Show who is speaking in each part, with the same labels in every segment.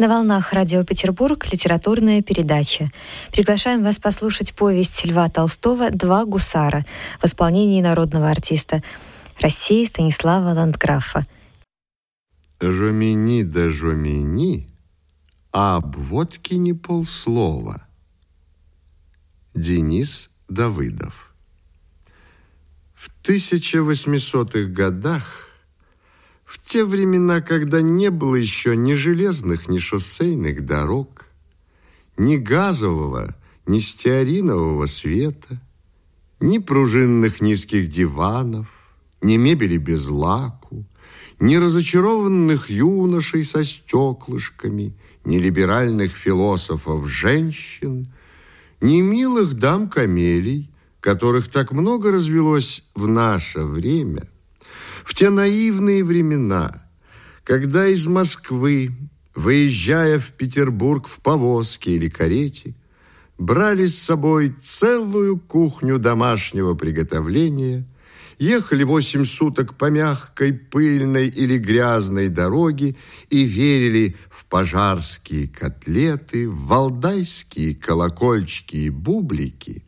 Speaker 1: На волнах Радио Петербург литературная передача. Приглашаем вас послушать повесть Льва Толстого «Два гусара» в исполнении народного артиста России Станислава Ландграфа.
Speaker 2: Жомини да жомини, а об водке не полслова. Денис Давыдов. В 1800-х годах в те времена, когда не было еще ни железных, ни шоссейных дорог, ни газового, ни стеаринового света, ни пружинных низких диванов, ни мебели без лаку, ни разочарованных юношей со стеклышками, ни либеральных философов-женщин, ни милых дам-камелий, которых так много развелось в наше время – в те наивные времена, когда из Москвы, выезжая в Петербург в повозке или карете, брали с собой целую кухню домашнего приготовления, ехали восемь суток по мягкой, пыльной или грязной дороге и верили в пожарские котлеты, в валдайские колокольчики и бублики,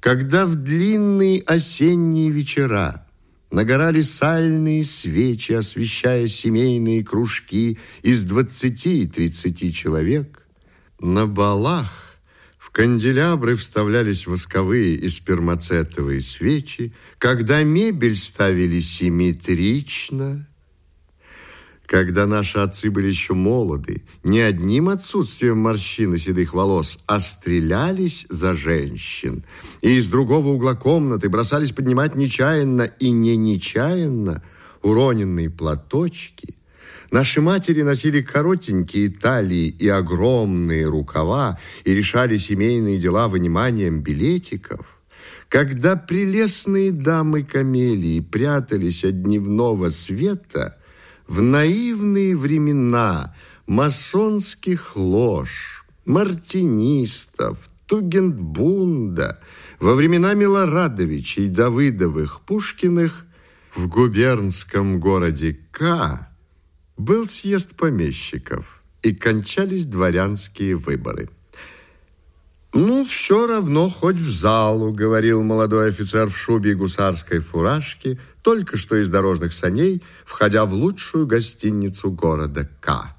Speaker 2: когда в длинные осенние вечера Нагорали сальные свечи, освещая семейные кружки из двадцати и тридцати человек. На балах в канделябры вставлялись восковые и спермацетовые свечи, когда мебель ставили симметрично, когда наши отцы были еще молоды, не одним отсутствием морщин и седых волос, а стрелялись за женщин. И из другого угла комнаты бросались поднимать нечаянно и не нечаянно уроненные платочки. Наши матери носили коротенькие талии и огромные рукава и решали семейные дела выниманием билетиков. Когда прелестные дамы камелии прятались от дневного света – в наивные времена масонских лож, мартинистов, Тугенбунда, во времена Милорадовичей, Давыдовых, Пушкиных в губернском городе К был съезд помещиков и кончались дворянские выборы. «Ну, все равно хоть в залу», — говорил молодой офицер в шубе и гусарской фуражке, только что из дорожных саней, входя в лучшую гостиницу города К.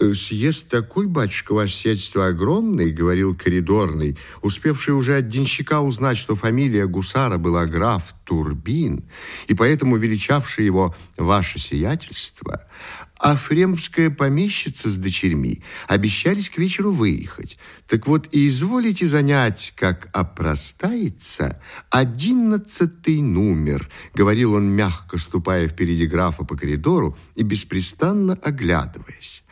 Speaker 2: «Э, «Съезд такой, батюшка, ваше сельство огромный», — говорил коридорный, успевший уже от денщика узнать, что фамилия гусара была граф Турбин, и поэтому величавший его «ваше сиятельство», а фремская помещица с дочерьми обещались к вечеру выехать. Так вот и изволите занять, как опростается, одиннадцатый номер, говорил он, мягко ступая впереди графа по коридору и беспрестанно оглядываясь.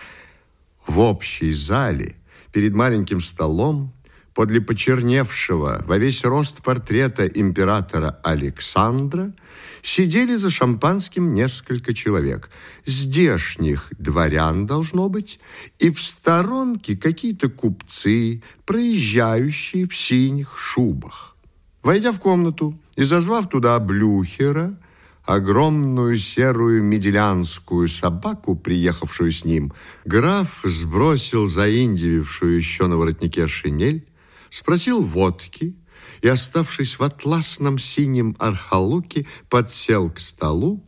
Speaker 2: В общей зале, перед маленьким столом, подле почерневшего во весь рост портрета императора Александра, сидели за шампанским несколько человек. Здешних дворян должно быть, и в сторонке какие-то купцы, проезжающие в синих шубах. Войдя в комнату и зазвав туда Блюхера, огромную серую меделянскую собаку, приехавшую с ним, граф сбросил заиндивившую еще на воротнике шинель, спросил водки и, оставшись в атласном синем архалуке, подсел к столу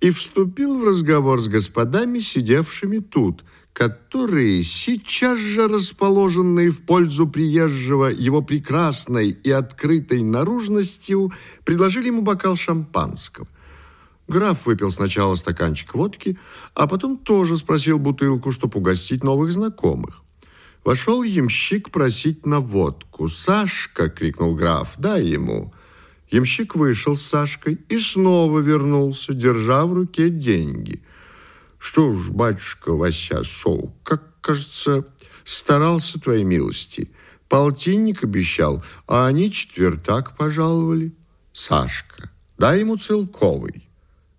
Speaker 2: и вступил в разговор с господами, сидевшими тут, которые, сейчас же расположенные в пользу приезжего его прекрасной и открытой наружностью, предложили ему бокал шампанского. Граф выпил сначала стаканчик водки, а потом тоже спросил бутылку, чтобы угостить новых знакомых. Вошел ямщик просить на водку. «Сашка!» — крикнул граф. «Дай ему!» Ямщик вышел с Сашкой и снова вернулся, держа в руке деньги. «Что ж, батюшка Вася шел, как, кажется, старался твоей милости. Полтинник обещал, а они четвертак пожаловали. Сашка, дай ему целковый».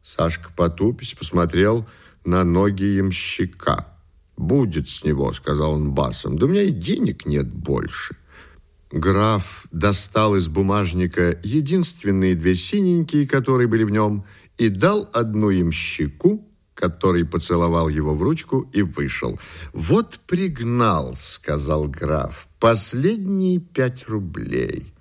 Speaker 2: Сашка потупись посмотрел на ноги ямщика. «Будет с него», — сказал он басом. «Да у меня и денег нет больше». Граф достал из бумажника единственные две синенькие, которые были в нем, и дал одну им щеку, который поцеловал его в ручку и вышел. «Вот пригнал», — сказал граф, — «последние пять рублей».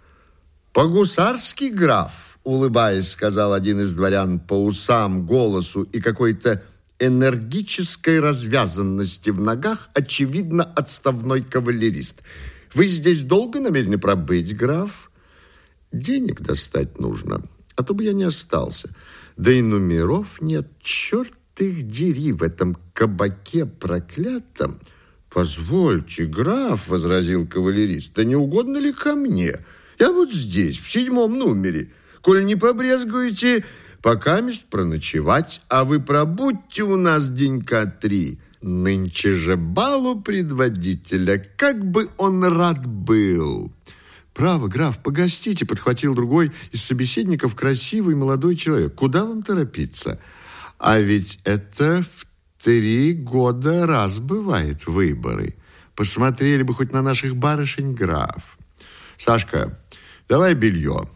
Speaker 2: «По-гусарски, граф», — улыбаясь, сказал один из дворян по усам, голосу и какой-то энергической развязанности в ногах, очевидно, отставной кавалерист. «Вы здесь долго намерены пробыть, граф?» «Денег достать нужно, а то бы я не остался. Да и номеров нет, черт их дери в этом кабаке проклятом». «Позвольте, граф», — возразил кавалерист, — «да не угодно ли ко мне? Я вот здесь, в седьмом номере. Коль не побрезгуете, пока мест проночевать, а вы пробудьте у нас денька три. Нынче же балу предводителя, как бы он рад был». «Право, граф, погостите», — подхватил другой из собеседников красивый молодой человек. «Куда вам торопиться? А ведь это в три года раз бывает выборы. Посмотрели бы хоть на наших барышень, граф». «Сашка, давай белье.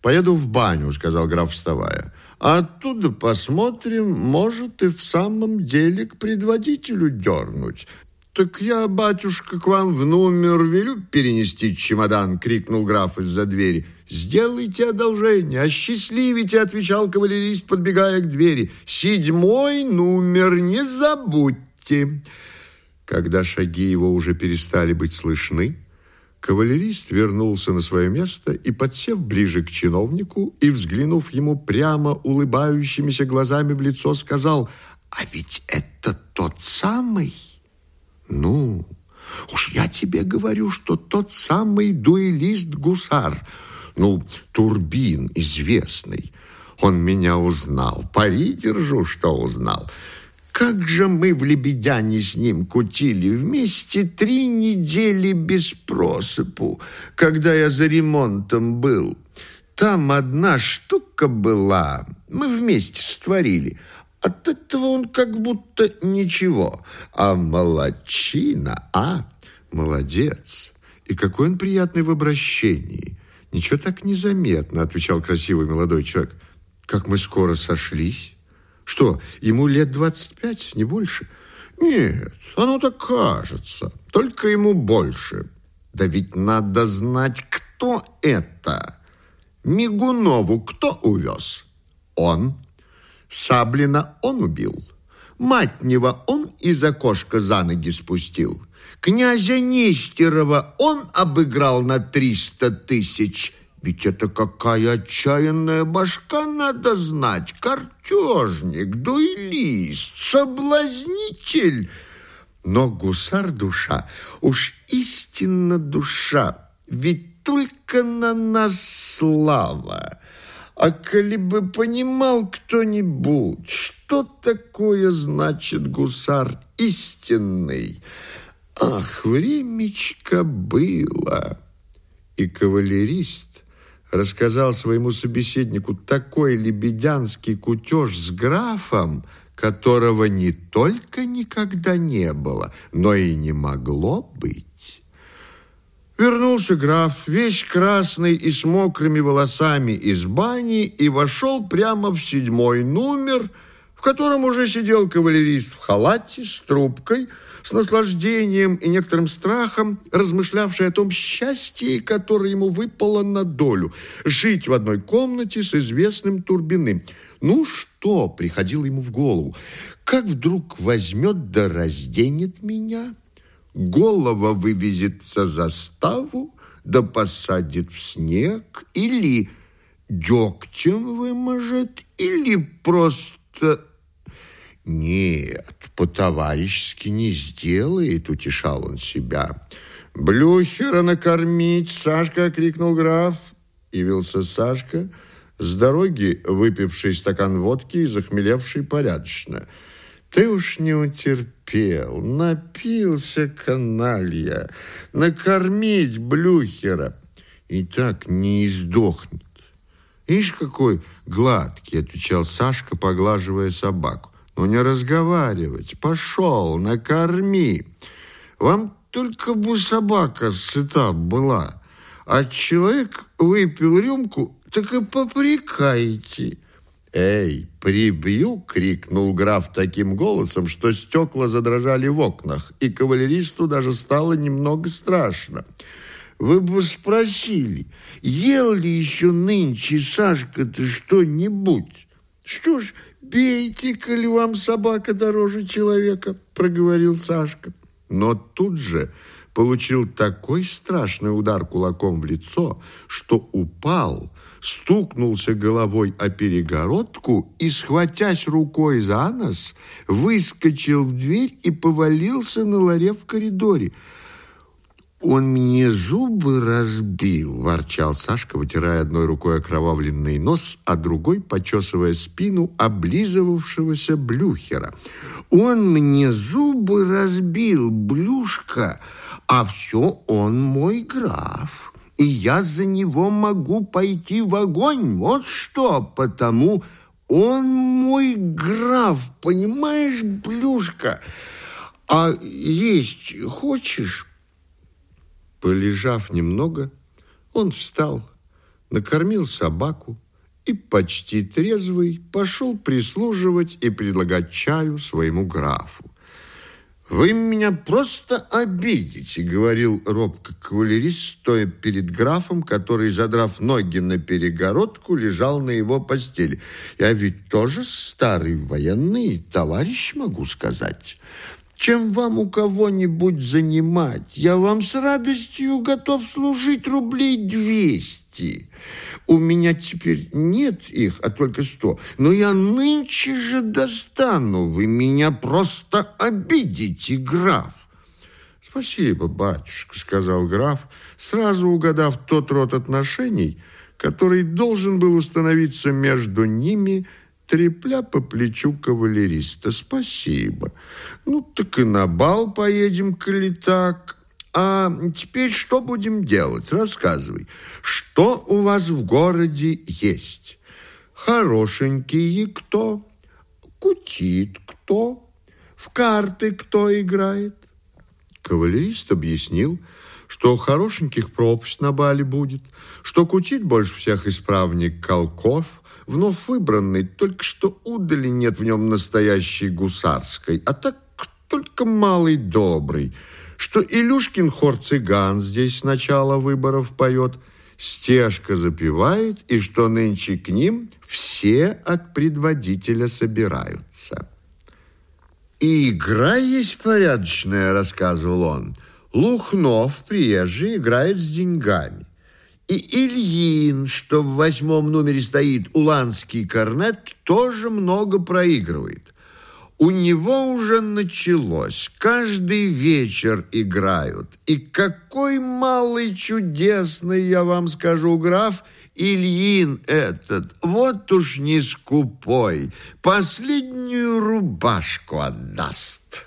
Speaker 2: Поеду в баню», — сказал граф, вставая. Оттуда посмотрим, может и в самом деле к предводителю дернуть. «Так я, батюшка, к вам в номер велю перенести чемодан!» — крикнул граф из-за двери. «Сделайте одолжение, осчастливите!» — отвечал кавалерист, подбегая к двери. «Седьмой номер, не забудьте!» Когда шаги его уже перестали быть слышны, Кавалерист вернулся на свое место и, подсев ближе к чиновнику и взглянув ему прямо улыбающимися глазами в лицо, сказал, «А ведь это тот самый?» «Ну, уж я тебе говорю, что тот самый дуэлист-гусар, ну, Турбин известный. Он меня узнал, пари держу, что узнал». Как же мы в Лебедяне с ним кутили вместе три недели без просыпу, когда я за ремонтом был. Там одна штука была, мы вместе створили. От этого он как будто ничего. А молодчина, а? Молодец. И какой он приятный в обращении. Ничего так незаметно, отвечал красивый молодой человек. Как мы скоро сошлись. Что, ему лет 25, не больше? Нет, оно так кажется. Только ему больше. Да ведь надо знать, кто это. Мигунову кто увез? Он. Саблина он убил. Матнева он из окошка за ноги спустил. Князя Нестерова он обыграл на триста тысяч ведь это какая отчаянная башка, надо знать. Картежник, дуэлист, соблазнитель. Но гусар душа, уж истинно душа, ведь только на нас слава. А коли бы понимал кто-нибудь, что такое значит гусар истинный, ах, времечко было. И кавалерист рассказал своему собеседнику такой лебедянский кутеж с графом, которого не только никогда не было, но и не могло быть. Вернулся граф, весь красный и с мокрыми волосами из бани, и вошел прямо в седьмой номер, в котором уже сидел кавалерист в халате с трубкой, с наслаждением и некоторым страхом, размышлявший о том счастье, которое ему выпало на долю, жить в одной комнате с известным Турбиным. Ну что, приходило ему в голову, как вдруг возьмет да разденет меня, голова вывезет за заставу, да посадит в снег, или дегтем выможет, или просто нет, по-товарищески не сделает, утешал он себя. Блюхера накормить, Сашка, крикнул граф. Явился Сашка, с дороги выпивший стакан водки и захмелевший порядочно. Ты уж не утерпел, напился каналья, накормить Блюхера. И так не издохнет. Ишь, какой гладкий, отвечал Сашка, поглаживая собаку. Ну, не разговаривать. Пошел, накорми. Вам только бы собака сыта была. А человек выпил рюмку, так и попрекайте. «Эй, прибью!» — крикнул граф таким голосом, что стекла задрожали в окнах, и кавалеристу даже стало немного страшно. «Вы бы спросили, ел ли еще нынче Сашка-то что-нибудь?» «Что ж, бейте, коли вам собака дороже человека», — проговорил Сашка. Но тут же получил такой страшный удар кулаком в лицо, что упал, стукнулся головой о перегородку и, схватясь рукой за нос, выскочил в дверь и повалился на ларе в коридоре. «Он мне зубы разбил», – ворчал Сашка, вытирая одной рукой окровавленный нос, а другой почесывая спину облизывавшегося блюхера. «Он мне зубы разбил, блюшка, а все он мой граф, и я за него могу пойти в огонь, вот что, потому он мой граф, понимаешь, блюшка? А есть хочешь?» Полежав немного, он встал, накормил собаку и почти трезвый пошел прислуживать и предлагать чаю своему графу. «Вы меня просто обидите», — говорил робко кавалерист, стоя перед графом, который, задрав ноги на перегородку, лежал на его постели. «Я ведь тоже старый военный товарищ, могу сказать чем вам у кого-нибудь занимать. Я вам с радостью готов служить рублей двести. У меня теперь нет их, а только сто. Но я нынче же достану. Вы меня просто обидите, граф. Спасибо, батюшка, сказал граф, сразу угадав тот род отношений, который должен был установиться между ними – трепля по плечу кавалериста. «Спасибо. Ну, так и на бал поедем, коли так. А теперь что будем делать? Рассказывай. Что у вас в городе есть? Хорошенькие кто? Кутит кто? В карты кто играет?» Кавалерист объяснил, что хорошеньких пропасть на бале будет, что кутит больше всех исправник Колков – вновь выбранный, только что удали нет в нем настоящей гусарской, а так только малый добрый, что Илюшкин хор цыган здесь с начала выборов поет, стежка запевает, и что нынче к ним все от предводителя собираются. «И игра есть порядочная», — рассказывал он. «Лухнов, приезжий, играет с деньгами. И Ильин, что в восьмом номере стоит уланский корнет, тоже много проигрывает. У него уже началось. Каждый вечер играют. И какой малый чудесный, я вам скажу, граф, Ильин этот, вот уж не скупой, последнюю рубашку отдаст.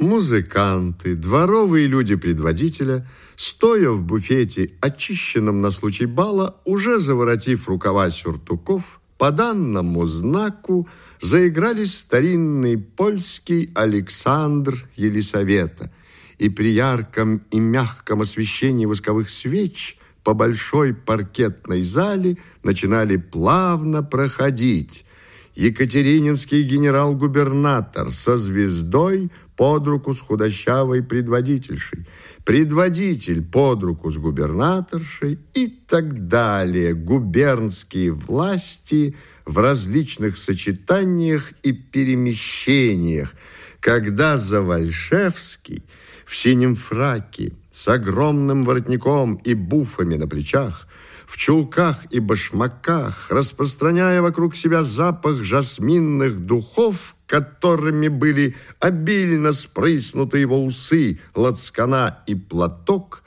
Speaker 2: Музыканты, дворовые люди предводителя – стоя в буфете, очищенном на случай бала, уже заворотив рукава сюртуков, по данному знаку заиграли старинный польский Александр Елисавета, и при ярком и мягком освещении восковых свеч по большой паркетной зале начинали плавно проходить. Екатерининский генерал-губернатор со звездой под руку с худощавой предводительшей – предводитель под руку с губернаторшей и так далее. Губернские власти в различных сочетаниях и перемещениях, когда Завальшевский в синем фраке с огромным воротником и буфами на плечах в чулках и башмаках, распространяя вокруг себя запах жасминных духов, которыми были обильно спрыснуты его усы, лацкана и платок,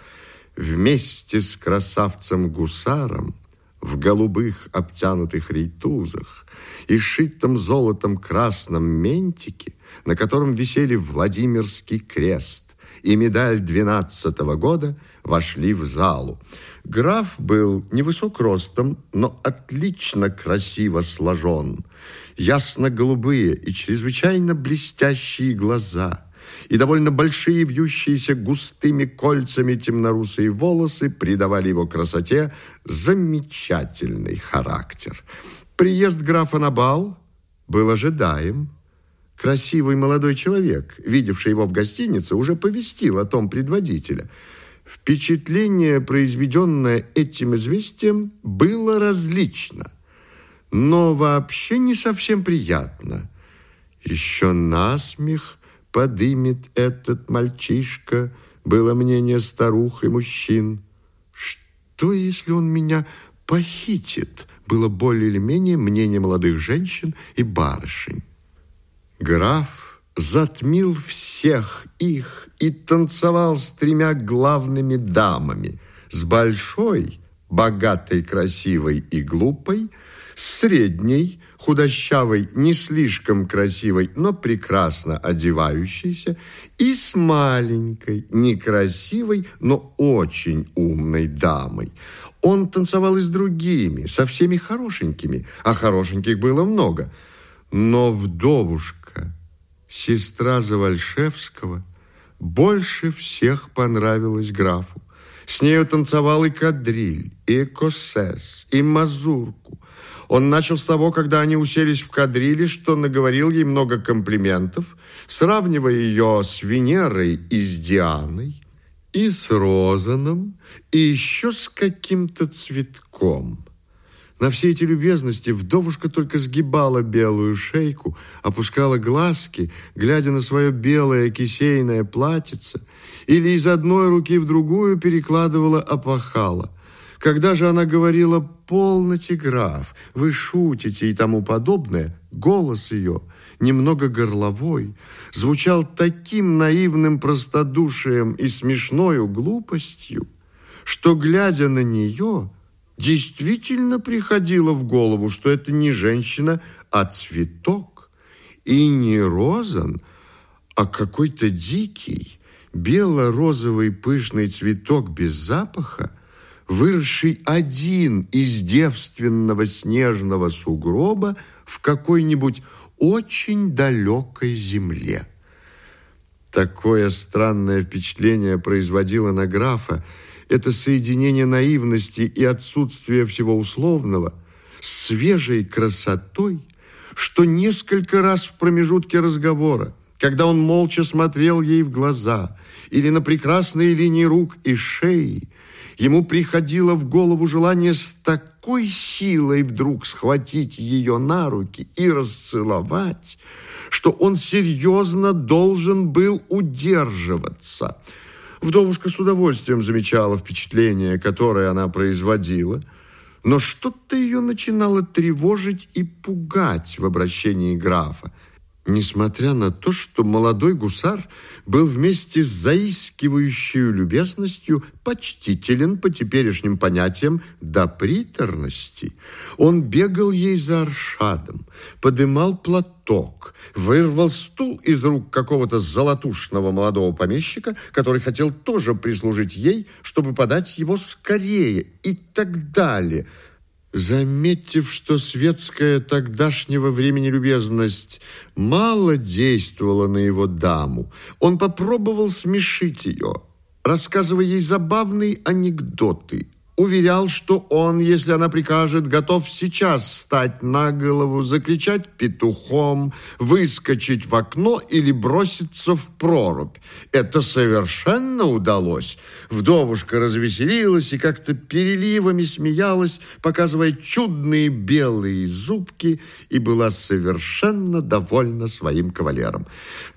Speaker 2: вместе с красавцем-гусаром в голубых обтянутых рейтузах и шитом золотом красном ментике, на котором висели Владимирский крест и медаль двенадцатого года, вошли в залу. Граф был невысок ростом, но отлично красиво сложен. Ясно-голубые и чрезвычайно блестящие глаза и довольно большие вьющиеся густыми кольцами темнорусые волосы придавали его красоте замечательный характер. Приезд графа на бал был ожидаем. Красивый молодой человек, видевший его в гостинице, уже повестил о том предводителя. Впечатление, произведенное этим известием, было различно, но вообще не совсем приятно. Еще насмех подымет этот мальчишка, было мнение старух и мужчин. Что, если он меня похитит, было более или менее мнение молодых женщин и барышень. Граф затмил всех их и танцевал с тремя главными дамами, с большой, богатой, красивой и глупой, средней, худощавой, не слишком красивой, но прекрасно одевающейся, и с маленькой, некрасивой, но очень умной дамой. Он танцевал и с другими, со всеми хорошенькими, а хорошеньких было много – но вдовушка, сестра Завальшевского, больше всех понравилась графу. С нею танцевал и кадриль, и косес, и мазурку. Он начал с того, когда они уселись в кадриле, что наговорил ей много комплиментов, сравнивая ее с Венерой и с Дианой, и с Розаном, и еще с каким-то цветком. На все эти любезности вдовушка только сгибала белую шейку, опускала глазки, глядя на свое белое кисейное платьице, или из одной руки в другую перекладывала опахала. Когда же она говорила «полноте, граф, вы шутите» и тому подобное, голос ее, немного горловой, звучал таким наивным простодушием и смешною глупостью, что, глядя на нее, действительно приходило в голову, что это не женщина, а цветок. И не розан, а какой-то дикий, бело-розовый пышный цветок без запаха, выросший один из девственного снежного сугроба в какой-нибудь очень далекой земле. Такое странное впечатление производило на графа, это соединение наивности и отсутствия всего условного с свежей красотой, что несколько раз в промежутке разговора, когда он молча смотрел ей в глаза или на прекрасные линии рук и шеи, ему приходило в голову желание с такой силой вдруг схватить ее на руки и расцеловать, что он серьезно должен был удерживаться – Вдовушка с удовольствием замечала впечатление, которое она производила, но что-то ее начинало тревожить и пугать в обращении графа несмотря на то, что молодой гусар был вместе с заискивающей любезностью почтителен по теперешним понятиям до приторности. Он бегал ей за аршадом, подымал платок, вырвал стул из рук какого-то золотушного молодого помещика, который хотел тоже прислужить ей, чтобы подать его скорее и так далее – Заметив, что светская тогдашнего времени любезность мало действовала на его даму, он попробовал смешить ее, рассказывая ей забавные анекдоты – уверял, что он, если она прикажет, готов сейчас встать на голову, закричать петухом, выскочить в окно или броситься в прорубь. Это совершенно удалось. Вдовушка развеселилась и как-то переливами смеялась, показывая чудные белые зубки, и была совершенно довольна своим кавалером.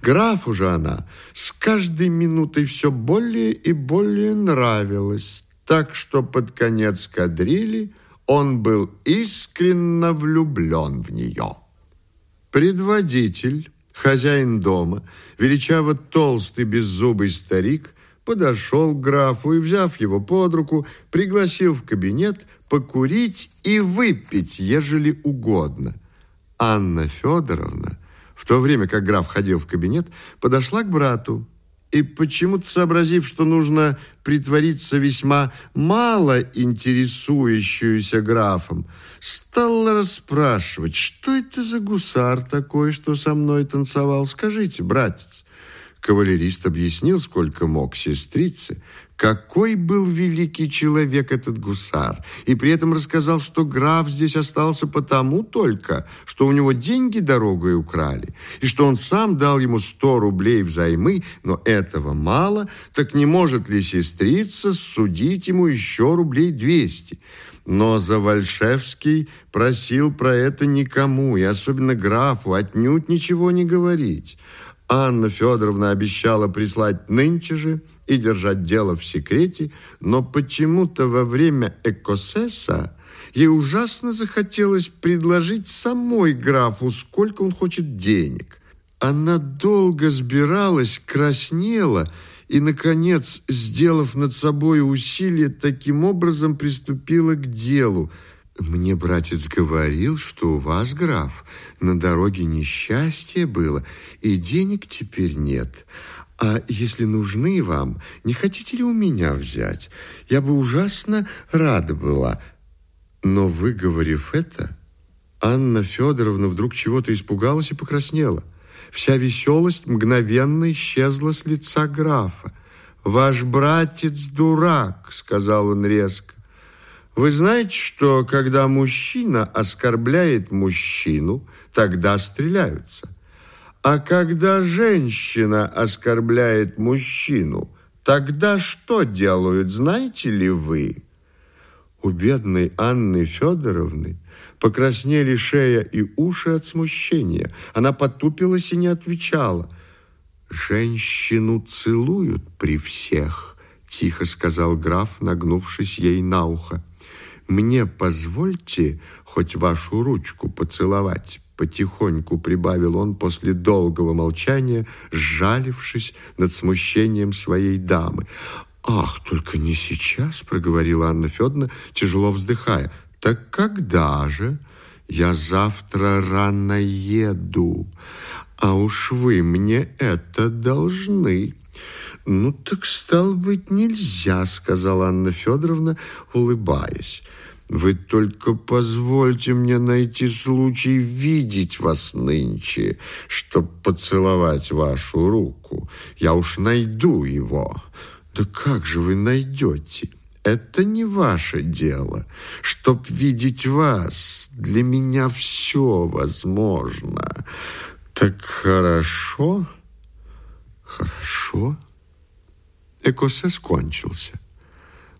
Speaker 2: Графу же она с каждой минутой все более и более нравилась так что под конец кадрили он был искренно влюблен в нее. Предводитель, хозяин дома, величаво толстый беззубый старик, подошел к графу и, взяв его под руку, пригласил в кабинет покурить и выпить, ежели угодно. Анна Федоровна, в то время как граф ходил в кабинет, подошла к брату и почему-то сообразив, что нужно притвориться весьма мало интересующуюся графом, стала расспрашивать, что это за гусар такой, что со мной танцевал. Скажите, братец, Кавалерист объяснил, сколько мог сестрице, какой был великий человек этот гусар, и при этом рассказал, что граф здесь остался потому только, что у него деньги дорогой украли, и что он сам дал ему сто рублей взаймы, но этого мало, так не может ли сестрица судить ему еще рублей двести? Но Завальшевский просил про это никому, и особенно графу, отнюдь ничего не говорить. Анна Федоровна обещала прислать нынче же и держать дело в секрете, но почему-то во время экосеса ей ужасно захотелось предложить самой графу, сколько он хочет денег. Она долго сбиралась, краснела и, наконец, сделав над собой усилие, таким образом приступила к делу – мне братец говорил, что у вас, граф, на дороге несчастье было, и денег теперь нет. А если нужны вам, не хотите ли у меня взять? Я бы ужасно рада была. Но выговорив это, Анна Федоровна вдруг чего-то испугалась и покраснела. Вся веселость мгновенно исчезла с лица графа. «Ваш братец дурак», — сказал он резко. Вы знаете, что когда мужчина оскорбляет мужчину, тогда стреляются. А когда женщина оскорбляет мужчину, тогда что делают, знаете ли вы? У бедной Анны Федоровны покраснели шея и уши от смущения. Она потупилась и не отвечала. «Женщину целуют при всех», — тихо сказал граф, нагнувшись ей на ухо. Мне позвольте хоть вашу ручку поцеловать, потихоньку прибавил он после долгого молчания, сжалившись над смущением своей дамы. «Ах, только не сейчас», — проговорила Анна Федоровна, тяжело вздыхая. «Так когда же? Я завтра рано еду, а уж вы мне это должны». «Ну, так, стал быть, нельзя», — сказала Анна Федоровна, улыбаясь. Вы только позвольте мне найти случай видеть вас нынче, чтоб поцеловать вашу руку. Я уж найду его. Да как же вы найдете? Это не ваше дело. Чтоб видеть вас, для меня все возможно. Так хорошо, хорошо. Экосе кончился.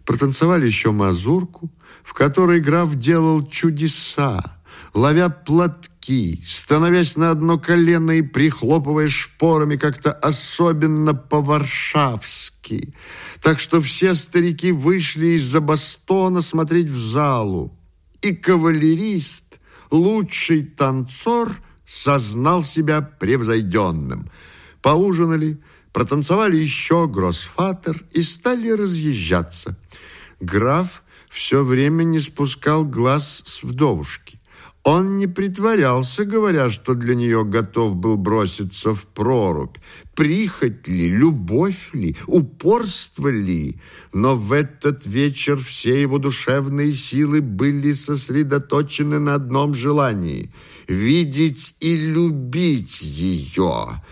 Speaker 2: Протанцевали еще мазурку, в которой граф делал чудеса, ловя платки, становясь на одно колено и прихлопывая шпорами как-то особенно по-варшавски. Так что все старики вышли из-за бастона смотреть в залу. И кавалерист, лучший танцор, сознал себя превзойденным. Поужинали, протанцевали еще гроссфатер и стали разъезжаться. Граф все время не спускал глаз с вдовушки. Он не притворялся, говоря, что для нее готов был броситься в прорубь. Прихоть ли, любовь ли, упорство ли? Но в этот вечер все его душевные силы были сосредоточены на одном желании – видеть и любить ее.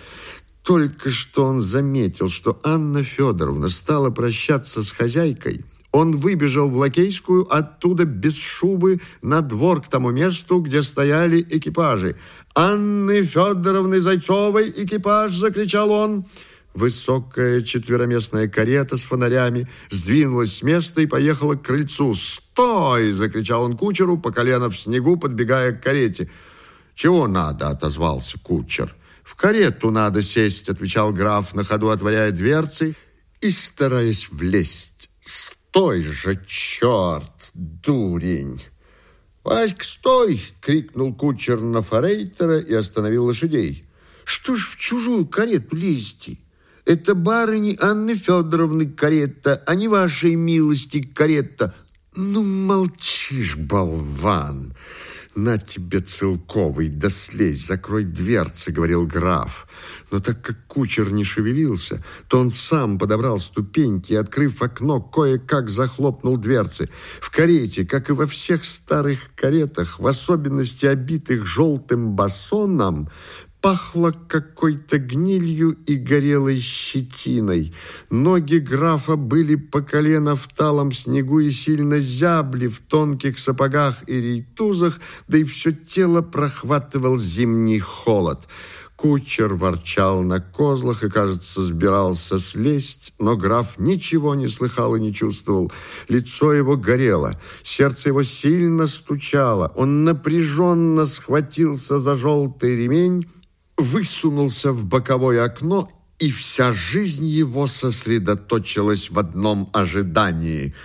Speaker 2: Только что он заметил, что Анна Федоровна стала прощаться с хозяйкой – он выбежал в Лакейскую, оттуда без шубы, на двор к тому месту, где стояли экипажи. «Анны Федоровны Зайцовой экипаж!» – закричал он. Высокая четвероместная карета с фонарями сдвинулась с места и поехала к крыльцу. «Стой!» – закричал он кучеру, по колено в снегу, подбегая к карете. «Чего надо?» – отозвался кучер. «В карету надо сесть», – отвечал граф, на ходу отворяя дверцы и стараясь влезть. Стой же, черт, дурень! «Васька, стой!» — крикнул кучер на форейтера и остановил лошадей. «Что ж в чужую карету лезете? Это барыни Анны Федоровны карета, а не вашей милости карета». «Ну, молчишь, болван!» «На тебе целковый, да слезь, закрой дверцы», — говорил граф. Но так как кучер не шевелился, то он сам подобрал ступеньки и, открыв окно, кое-как захлопнул дверцы. В карете, как и во всех старых каретах, в особенности обитых желтым басоном, Пахло какой-то гнилью и горелой щетиной. Ноги графа были по колено в талом снегу и сильно зябли в тонких сапогах и рейтузах, да и все тело прохватывал зимний холод. Кучер ворчал на козлах и, кажется, сбирался слезть, но граф ничего не слыхал и не чувствовал. Лицо его горело, сердце его сильно стучало. Он напряженно схватился за желтый ремень, высунулся в боковое окно, и вся жизнь его сосредоточилась в одном ожидании –